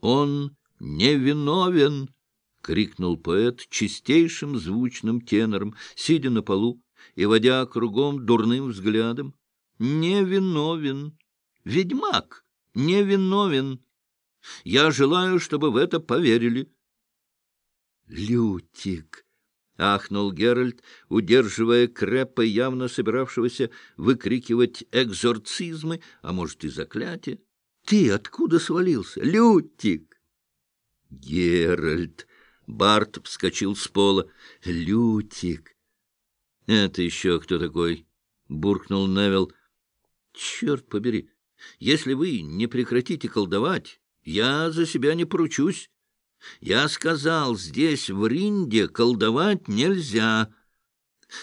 Он невиновен! — крикнул поэт чистейшим звучным тенором, сидя на полу и водя кругом дурным взглядом. — Невиновен! Ведьмак невиновен! Я желаю, чтобы в это поверили. — Лютик! — ахнул Геральт, удерживая Крепа, явно собиравшегося выкрикивать экзорцизмы, а может и заклятия. — Ты откуда свалился? Лютик! — Геральт! Барт вскочил с пола. — Лютик! — Это еще кто такой? — буркнул Невил. — Черт побери! Если вы не прекратите колдовать, я за себя не поручусь. Я сказал, здесь, в Ринде, колдовать нельзя.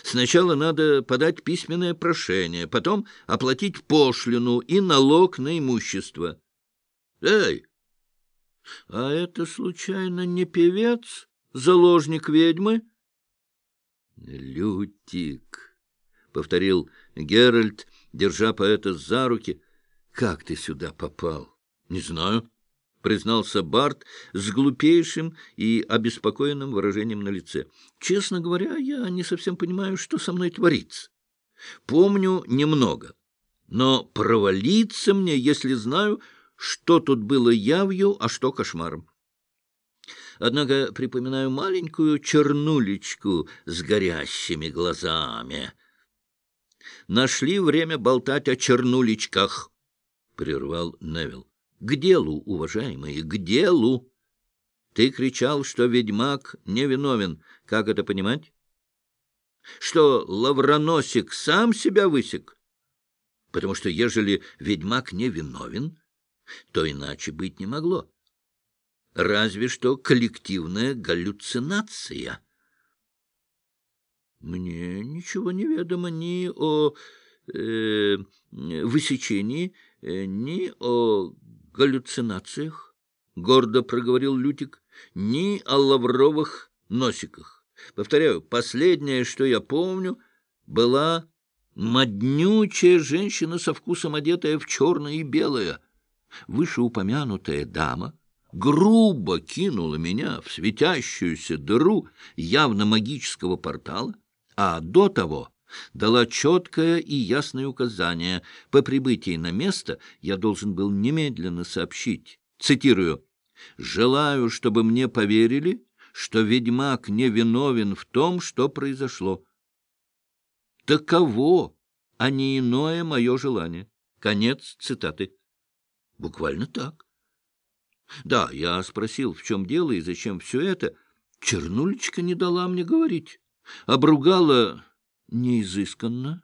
Сначала надо подать письменное прошение, потом оплатить пошлину и налог на имущество. Эй! А это, случайно, не певец, заложник ведьмы? Лютик, — повторил Геральт, держа поэта за руки. Как ты сюда попал? Не знаю признался Барт с глупейшим и обеспокоенным выражением на лице. «Честно говоря, я не совсем понимаю, что со мной творится. Помню немного, но провалиться мне, если знаю, что тут было явью, а что кошмаром. Однако припоминаю маленькую чернулечку с горящими глазами. Нашли время болтать о чернулечках, — прервал Невилл. К делу, уважаемые, к делу! Ты кричал, что ведьмак невиновен. Как это понимать? Что лавроносик сам себя высек? Потому что, ежели ведьмак невиновен, то иначе быть не могло. Разве что коллективная галлюцинация. Мне ничего не ведомо ни о э, высечении, э, ни о галлюцинациях, — гордо проговорил Лютик, — ни о лавровых носиках. Повторяю, последнее, что я помню, была моднючая женщина со вкусом одетая в черное и белое. Вышеупомянутая дама грубо кинула меня в светящуюся дыру явно магического портала, а до того дала четкое и ясное указание. По прибытии на место я должен был немедленно сообщить, цитирую, «Желаю, чтобы мне поверили, что ведьмак не виновен в том, что произошло». Таково, а не иное мое желание. Конец цитаты. Буквально так. Да, я спросил, в чем дело и зачем все это. Чернулечка не дала мне говорить. Обругала неизысканно,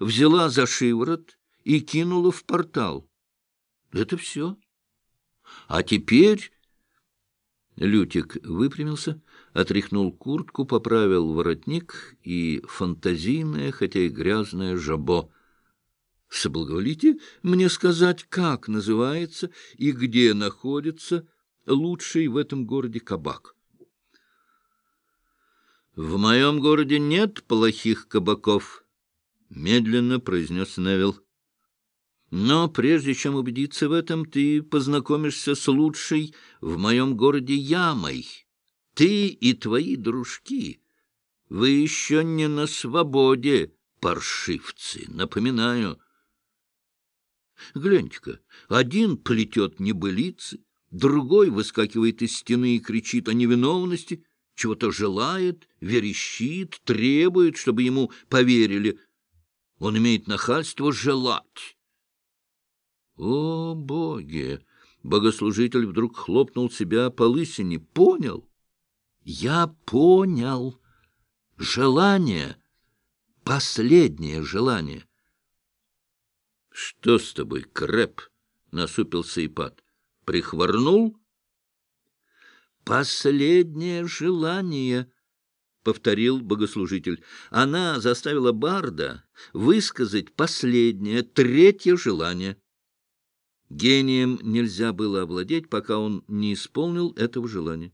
взяла за шиворот и кинула в портал. Это все. А теперь... Лютик выпрямился, отряхнул куртку, поправил воротник и фантазийное, хотя и грязное жабо. Соблаговолите мне сказать, как называется и где находится лучший в этом городе кабак? «В моем городе нет плохих кабаков», — медленно произнес Невил. «Но прежде чем убедиться в этом, ты познакомишься с лучшей в моем городе ямой. Ты и твои дружки. Вы еще не на свободе, паршивцы, напоминаю». Гляньте-ка, один плетет небылицы, другой выскакивает из стены и кричит о невиновности — чего-то желает, верещит, требует, чтобы ему поверили. Он имеет нахальство желать. О, боги! Богослужитель вдруг хлопнул себя по лысине. Понял? Я понял. Желание. Последнее желание. Что с тобой, Крэп? Насупился Ипат. Прихворнул? «Последнее желание», — повторил богослужитель. Она заставила Барда высказать последнее, третье желание. Гением нельзя было овладеть, пока он не исполнил этого желания.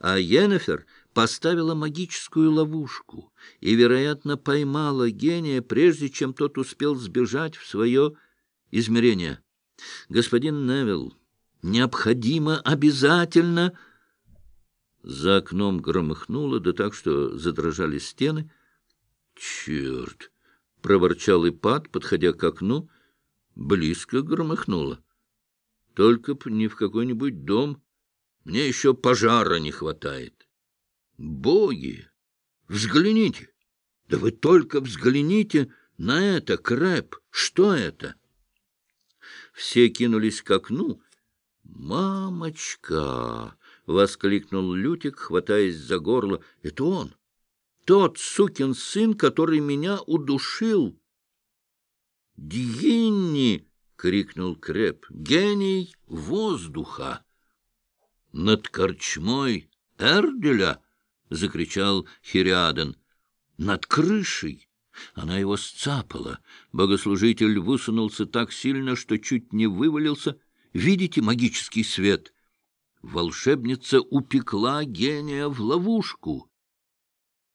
А Йеннефер поставила магическую ловушку и, вероятно, поймала гения, прежде чем тот успел сбежать в свое измерение. Господин Невилл, Необходимо, обязательно. За окном громыхнуло, да так, что задрожали стены. Черт! — проворчал Ипат, подходя к окну. Близко громыхнуло. Только б не в какой-нибудь дом. Мне еще пожара не хватает. Боги! Взгляните! Да вы только взгляните на это, Крэп! Что это? Все кинулись к окну. «Мамочка!» — воскликнул Лютик, хватаясь за горло. «Это он! Тот сукин сын, который меня удушил!» «Дьинни!» — крикнул Креп. «Гений воздуха!» «Над корчмой Эрделя!» — закричал Хириаден. «Над крышей!» Она его сцапала. Богослужитель высунулся так сильно, что чуть не вывалился. «Видите магический свет?» Волшебница упекла гения в ловушку.